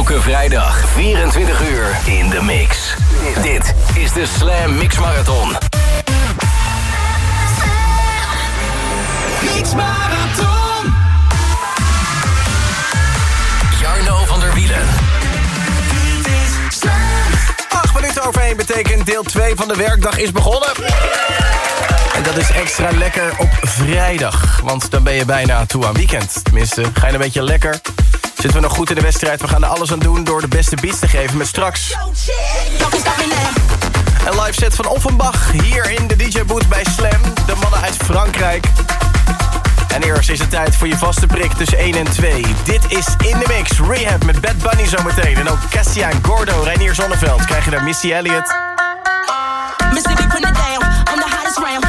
Elke vrijdag 24 uur in de mix. Dit is de Slam Mix Marathon. Mix Marathon. Jarno van der Wielen. 8 minuten overheen betekent deel 2 van de werkdag is begonnen. En dat is extra lekker op vrijdag. Want dan ben je bijna toe aan weekend. Tenminste, ga je een beetje lekker. Zitten we nog goed in de wedstrijd? We gaan er alles aan doen door de beste beats te geven met straks. Een live set van Offenbach hier in de DJ-boot bij Slam. De mannen uit Frankrijk. En eerst is het tijd voor je vaste prik tussen 1 en 2. Dit is In The Mix, Rehab met Bad Bunny zometeen. En ook Cassia Gordo, Reinier Zonneveld. Krijg je daar Missy Elliott. Mississippi put it down. I'm the hottest round.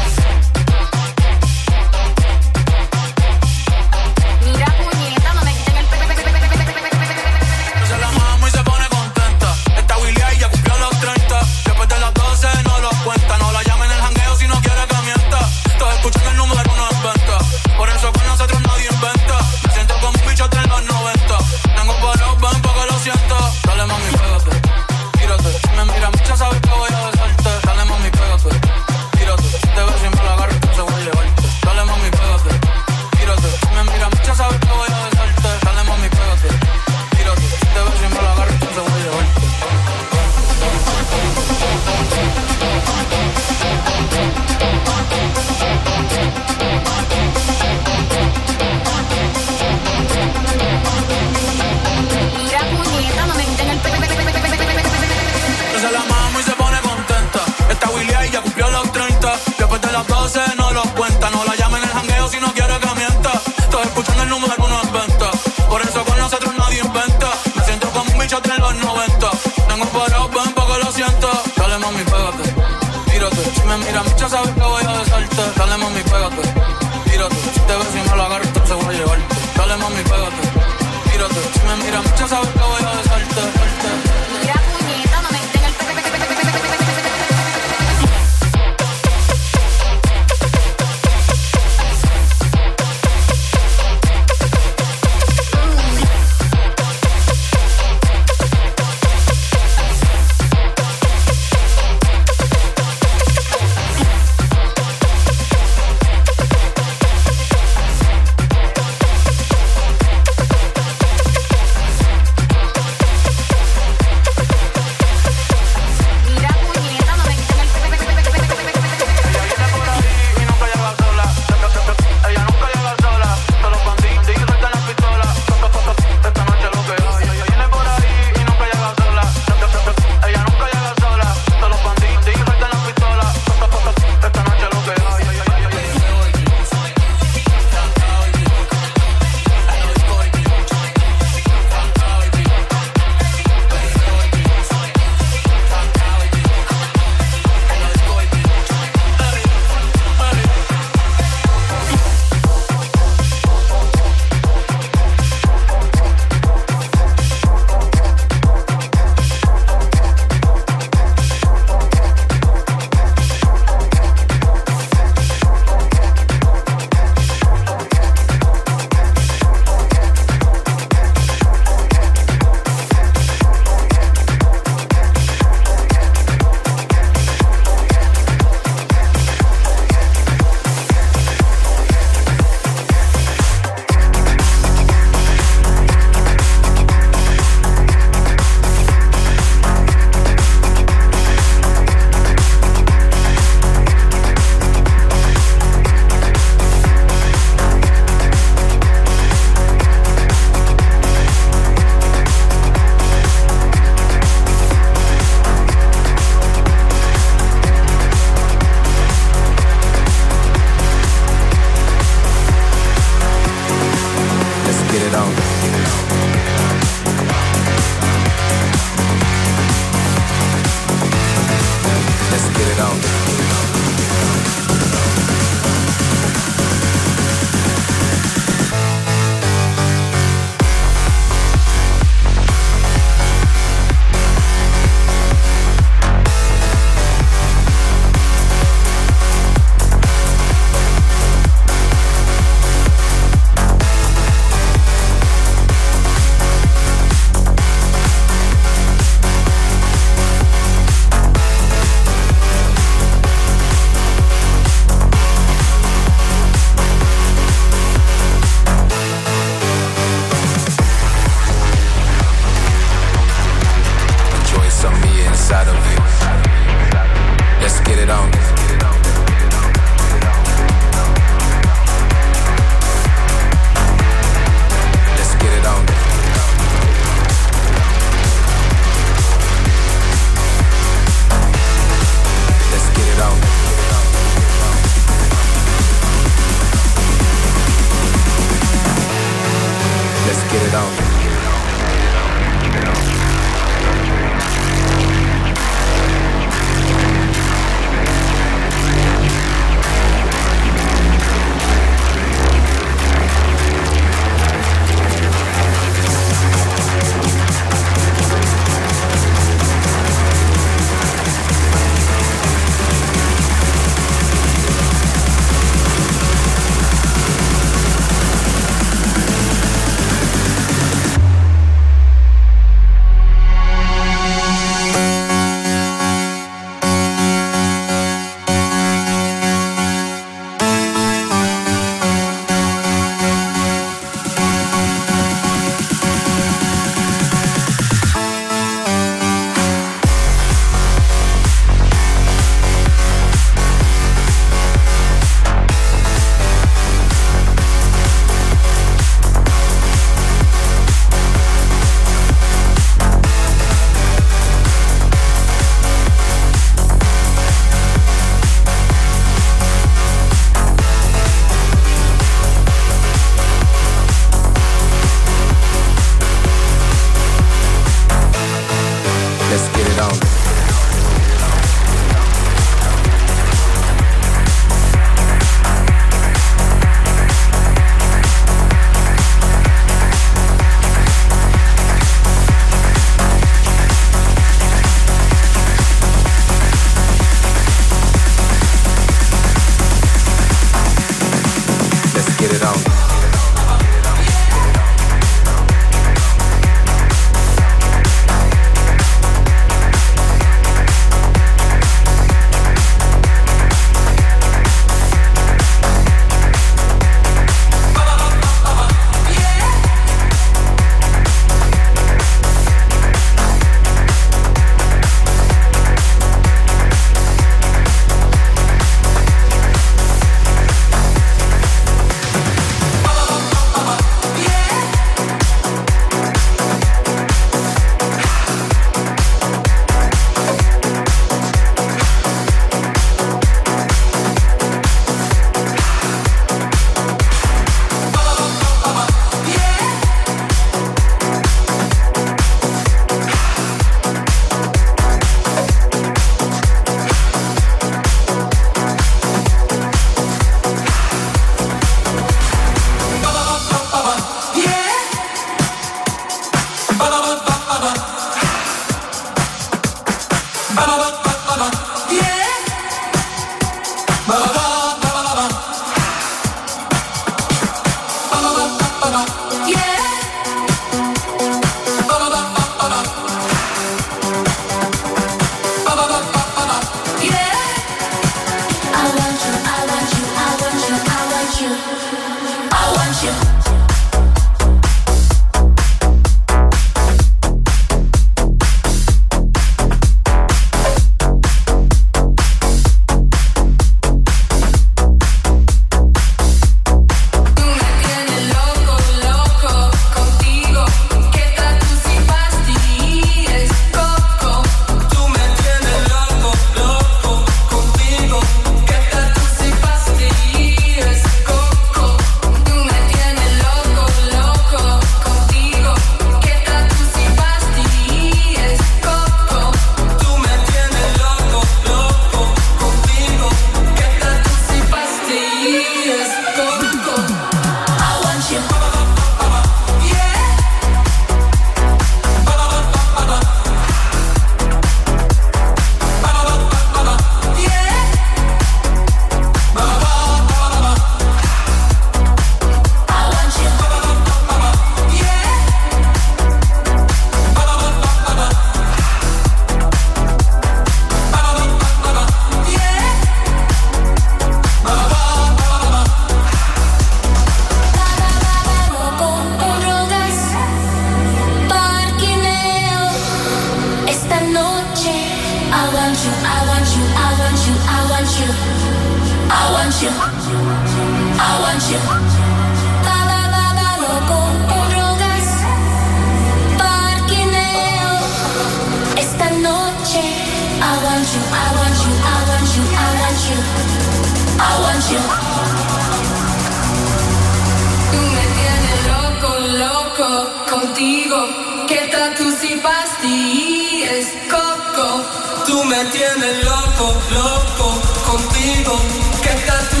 Tú me tienes loco, loco contigo. ¿Qué tal tú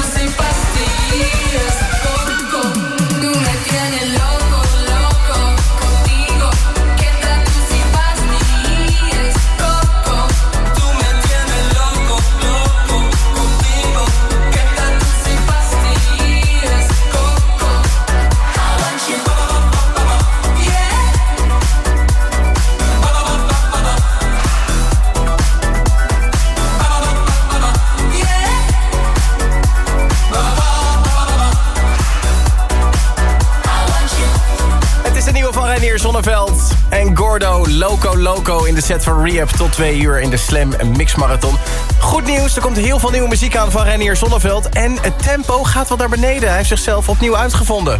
Zonneveld en Gordo Loco Loco in de set van Rehab tot twee uur in de Slam Mix Marathon. Goed nieuws, er komt heel veel nieuwe muziek aan van Reinier Zonneveld en het tempo gaat wat naar beneden. Hij heeft zichzelf opnieuw uitgevonden.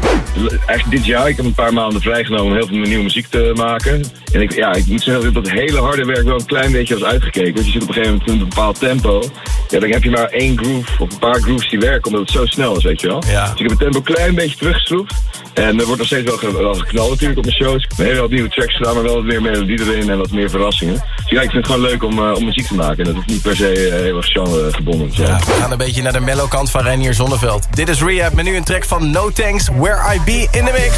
Eigenlijk dit jaar, ik heb een paar maanden vrijgenomen om heel veel nieuwe muziek te maken. En ik, ja, ik moet zeggen dat dat hele harde werk wel een klein beetje was uitgekeken. Want je zit op een gegeven moment in een bepaald tempo. Ja, dan heb je maar één groove of een paar grooves die werken, omdat het zo snel is, weet je wel. Ja. Dus ik heb het tempo een klein beetje teruggeschroefd. En er wordt nog steeds wel, ge- wel geknald natuurlijk op mijn shows. Ik heb een hele hoop nieuwe tracks gedaan, maar wel wat meer melodie erin en wat meer verrassingen. Dus ja, ik vind het gewoon leuk om, eh, om muziek te maken. En dat is niet per se eh, heel erg genre gebonden. Ja, we gaan een beetje naar de mellow kant van Reinier Zonneveld. Dit is Rehab met nu een track van No Thanks, Where I Be in the Mix.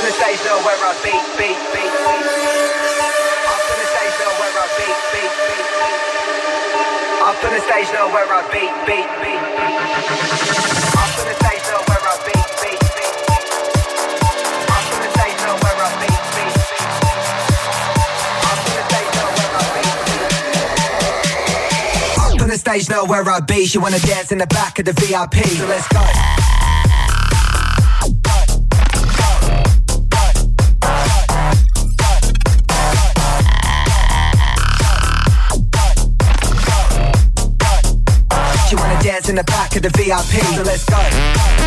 The stage now where I beat, beat, beat, beat. Up in the stage now where I beat, beat, beat, beat. Up in the stage now where I beat, beat, beat, beat. Up in the stage now where I beat, beat, beat. Up in the stage now where I beat, beat. Up in the stage now where I be. She wanna dance in the back of the VIP. So let's go. In the back of the VIP. So let's go.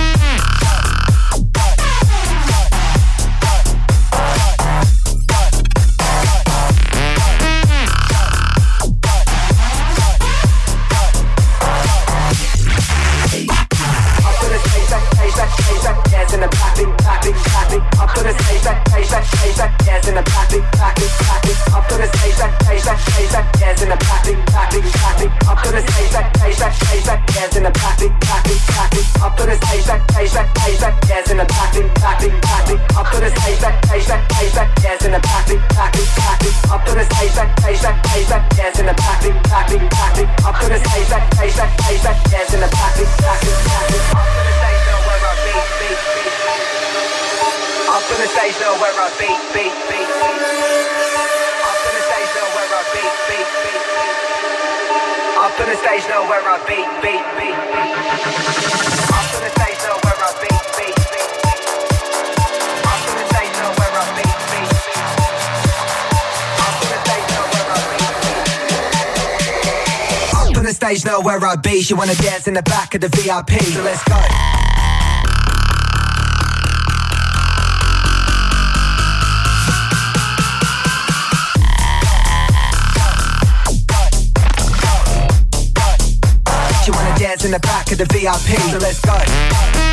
Stage now where I beat, beat, beat, the stage now where I beat, beat, stage now where I beat, beat, wanna dance in the back of the VIP. So let's go. In the back of the VIP. So let's go.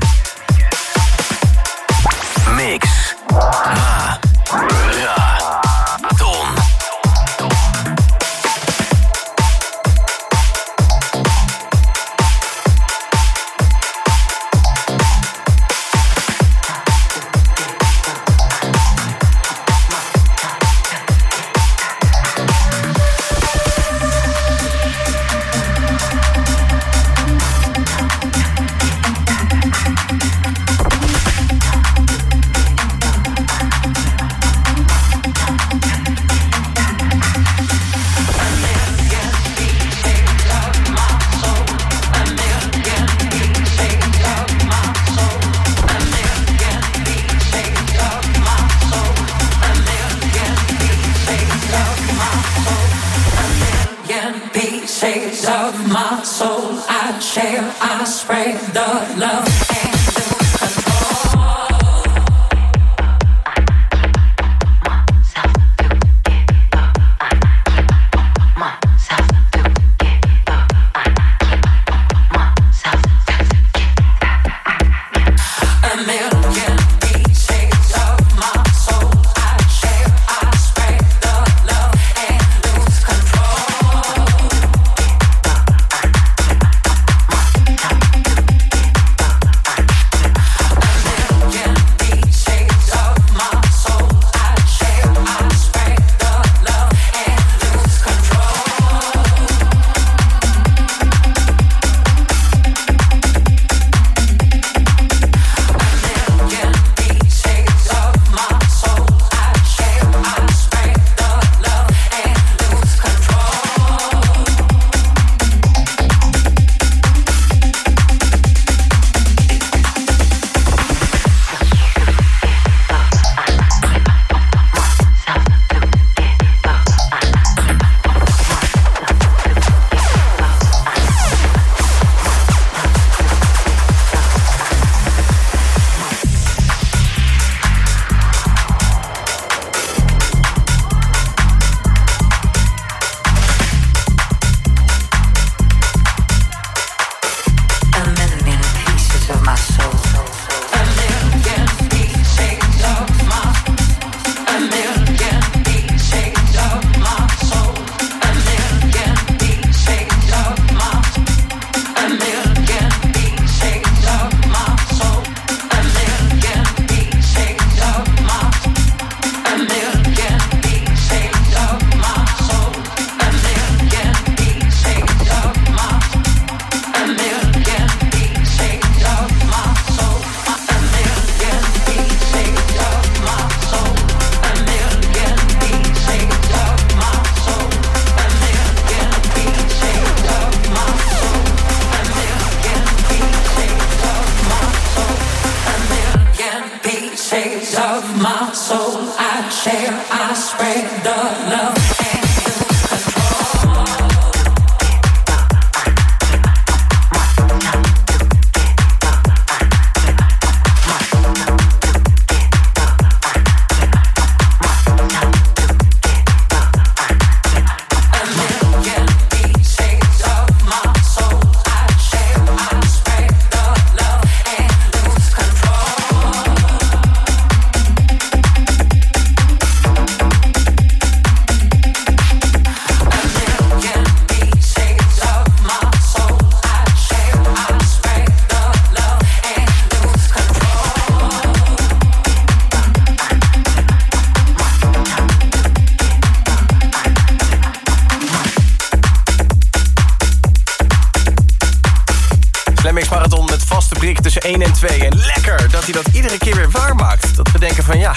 De prik tussen 1 en 2. En lekker dat hij dat iedere keer weer waarmaakt. Dat we denken van ja,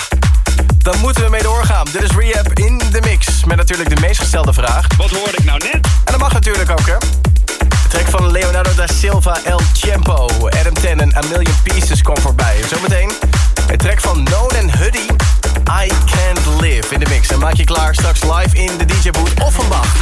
dan moeten we mee doorgaan. Dit is Rehab in de mix. Met natuurlijk de meest gestelde vraag. Wat hoorde ik nou net? En dat mag natuurlijk ook hè. De track van Leonardo da Silva, El Tempo, Adam Ten en A Million Pieces kwam voorbij. En zometeen het track van Noon en Huddy, I Can't Live in de mix. En maak je klaar straks live in de DJ Boot Offenbach.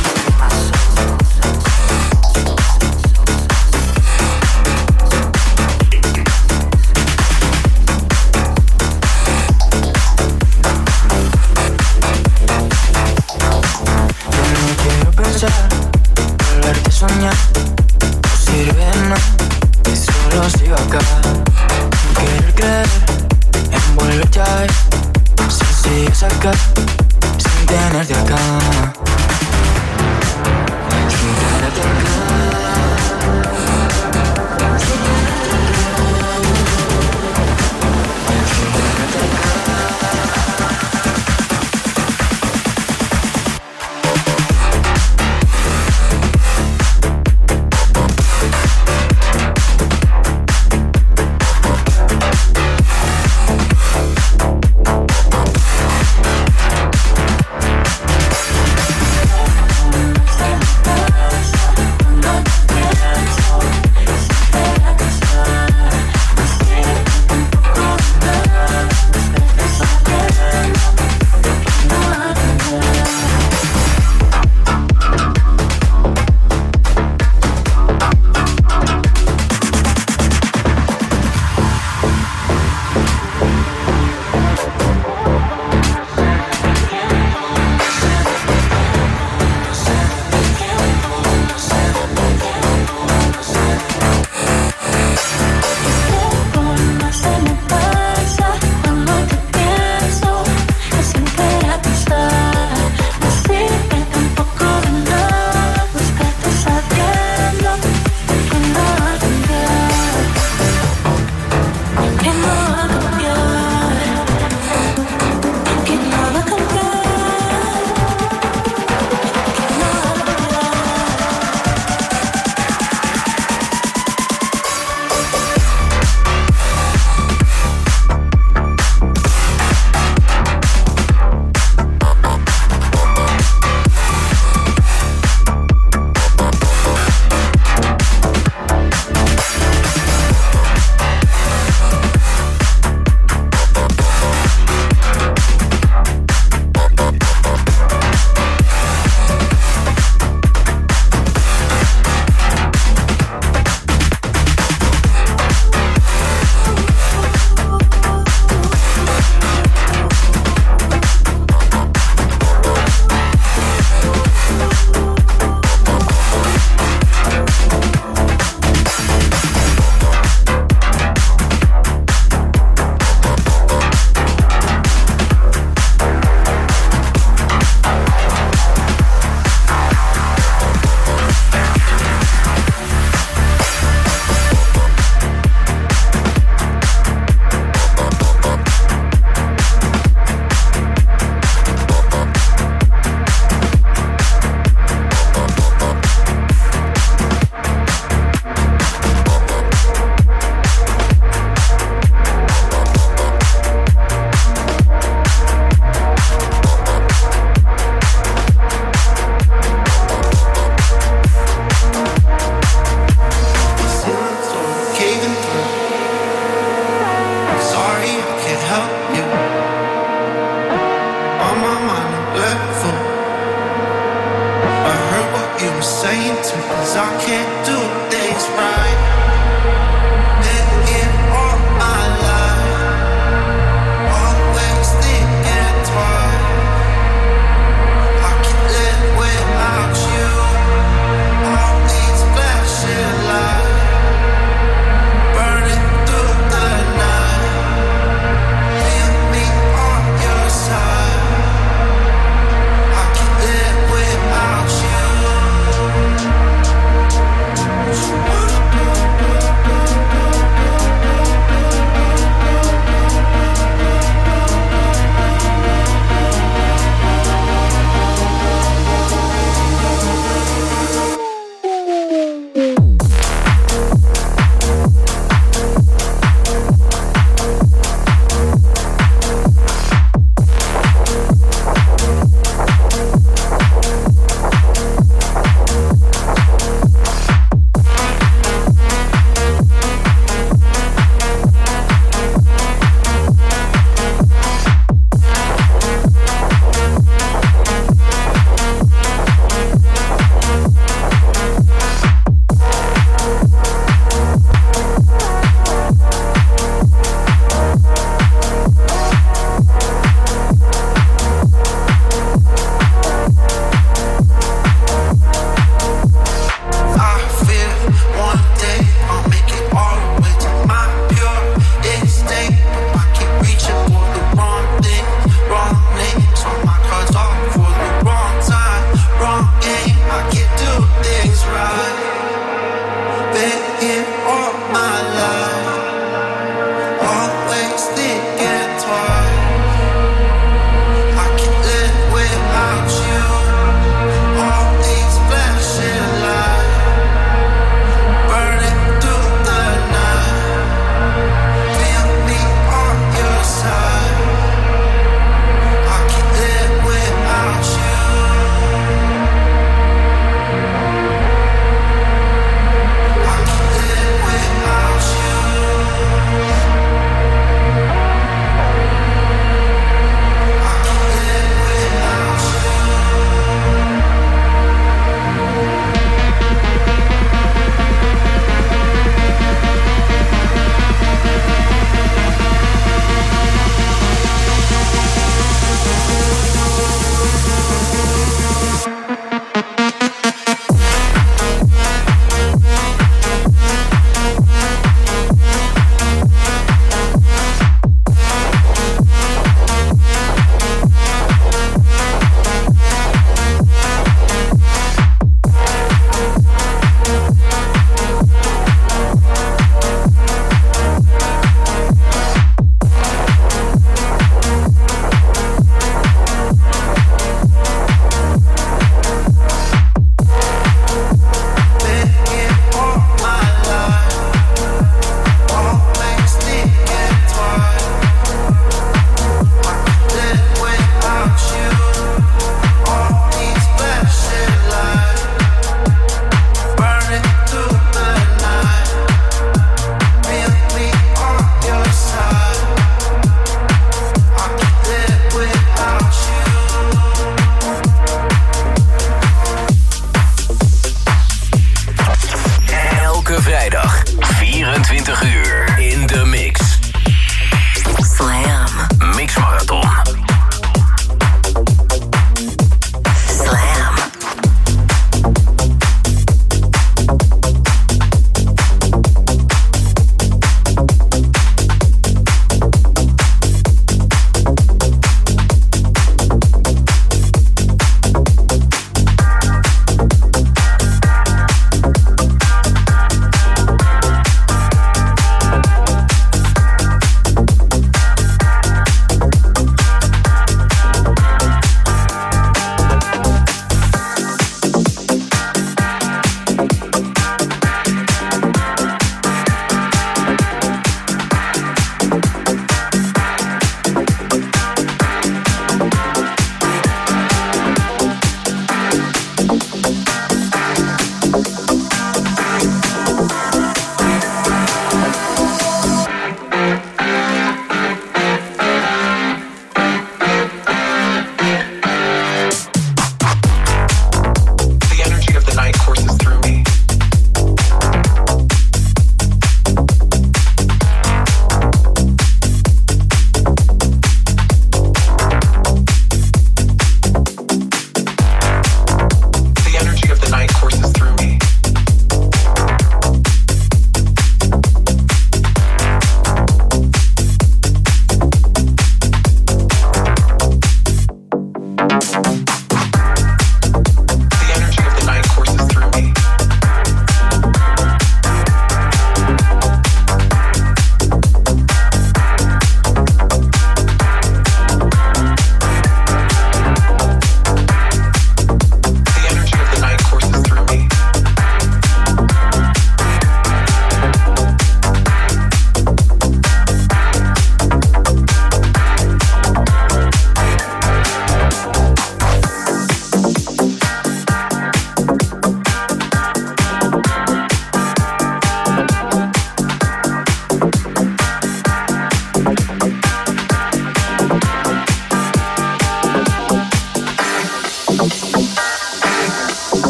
Do things right.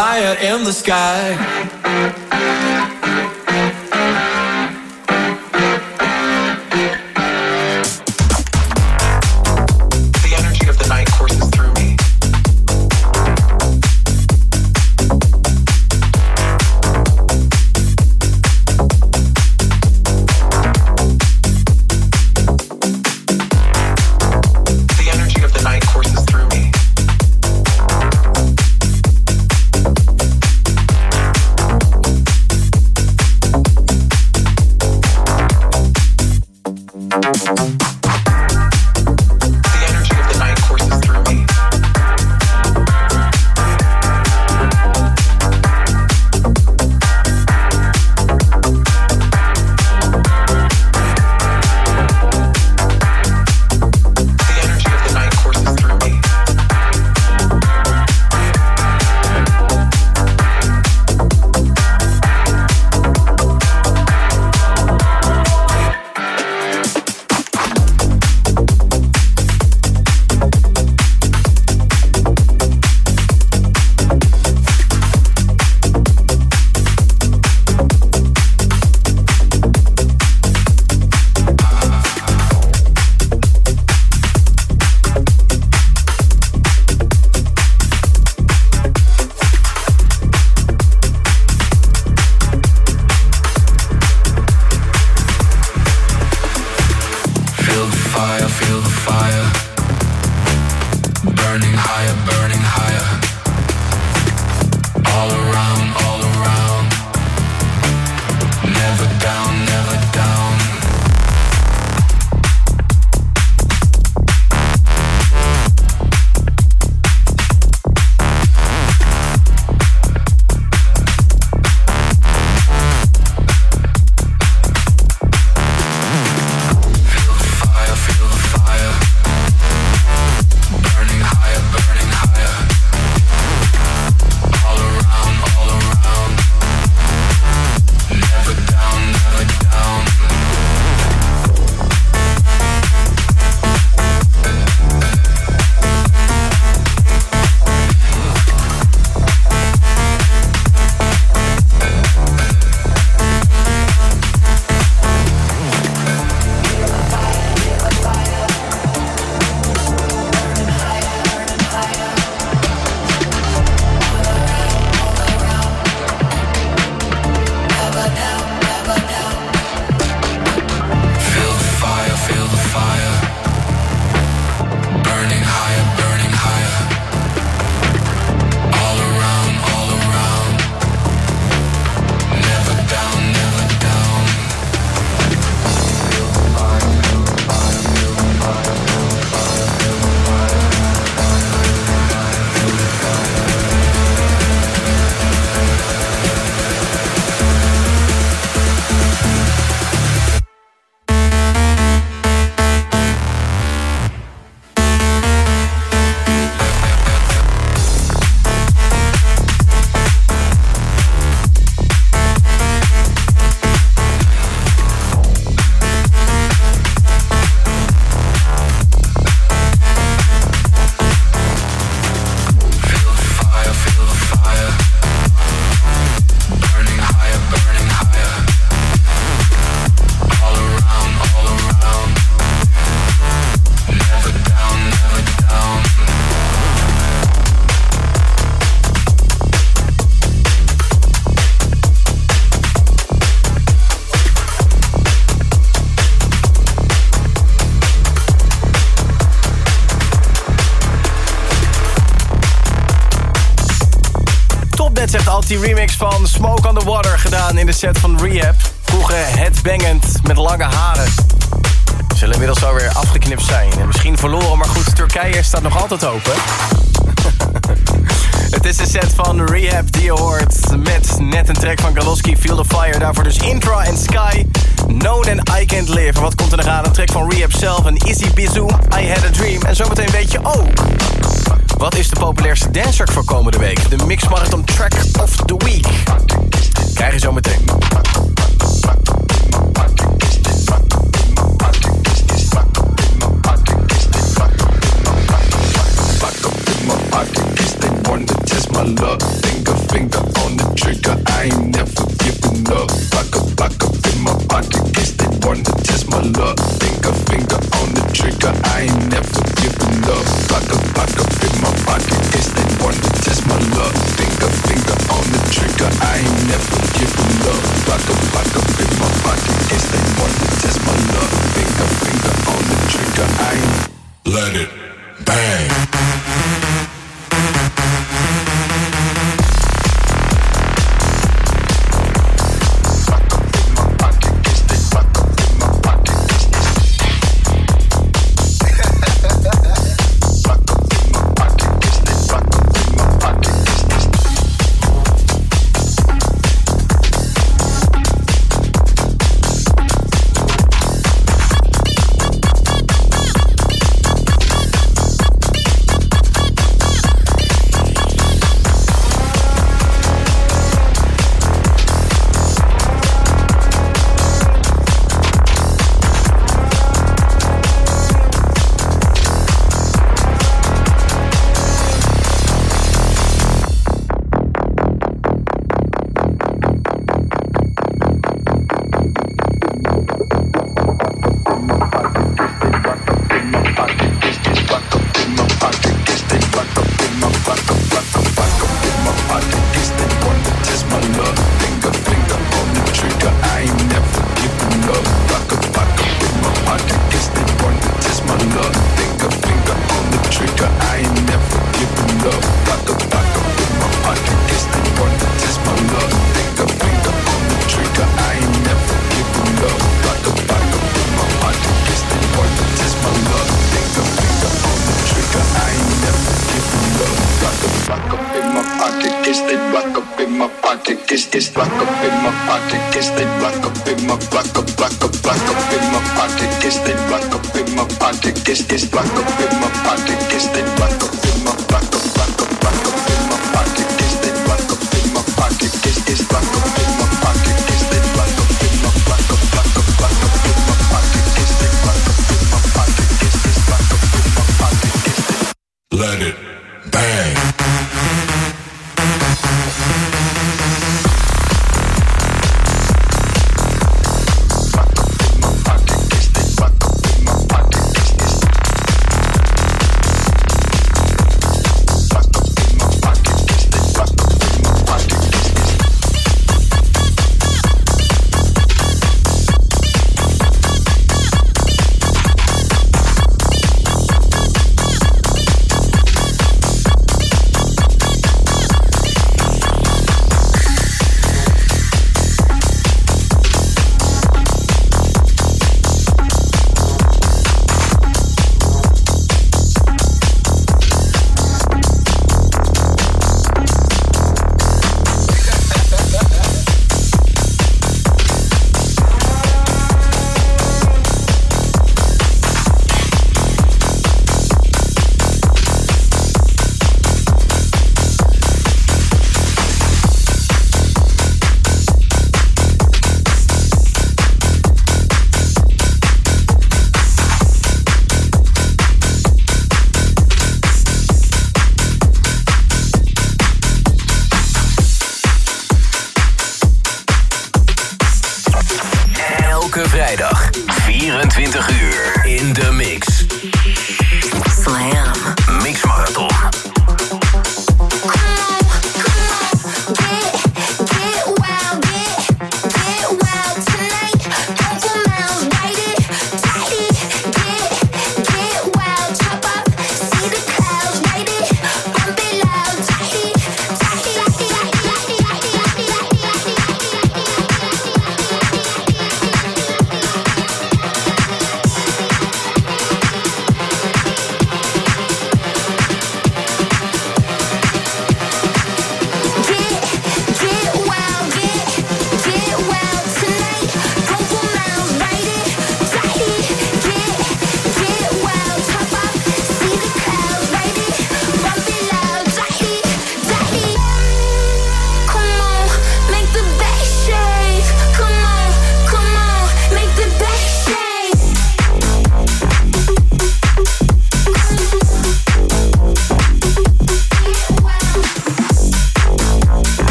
Fire in the sky. Alti remix van Smoke on the Water... gedaan in de set van Rehab. Vroeger headbangend met lange haren. Zullen inmiddels wel weer afgeknipt zijn. En misschien verloren, maar goed, Turkije staat nog altijd open. Het is de set van Rehab die je hoort. Met net een track van Galoski, Feel the Fire. Daarvoor dus Intra en Sky. Known and I Can't Live. En wat komt er nog aan? Een track van Rehab zelf. Een Izzy Bizou, I Had a Dream. En zometeen weet je ook... Wat is de populairste dancer voor komende week? De Mix Marathon Track of the Week. Krijg je zo meteen. I up. In my my. Finger, on the trigger. I never giving up. Back up, up I ain't never giving up. Back up, back up in my pocket. Guess they wanna test my love. Finger, finger on the trigger. I ain't. Let it bang. back is this rock up in my pocket is the rock up in my rock up rock up rock up in my pocket is the rock up in my pocket this rock up in my pocket the rock up in my rock up rock up rock up.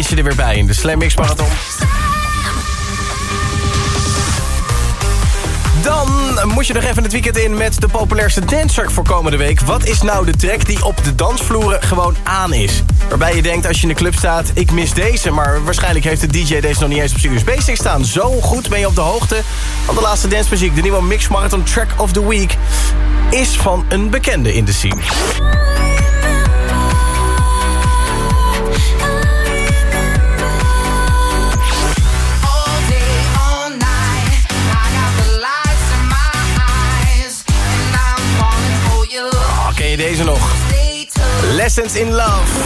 Is je er weer bij in de Slam Mix Marathon. Dan moet je nog even het weekend in met de populairste dancetrack voor komende week. Wat is nou de track die op de dansvloeren gewoon aan is? Waarbij je denkt als je in de club staat, ik mis deze... maar waarschijnlijk heeft de DJ deze nog niet eens op zijn USB-stick staan. Zo goed ben je op de hoogte van de laatste dancemuziek. De nieuwe Mix Marathon Track of the Week is van een bekende in de scene. Deze nog? Lessons in Love.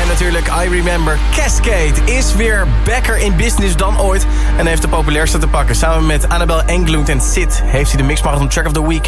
En natuurlijk I Remember Cascade is weer backer in business dan ooit. En heeft de populairste te pakken. Samen met Annabel Englund en Sid heeft hij de Mix Marathon Track of the Week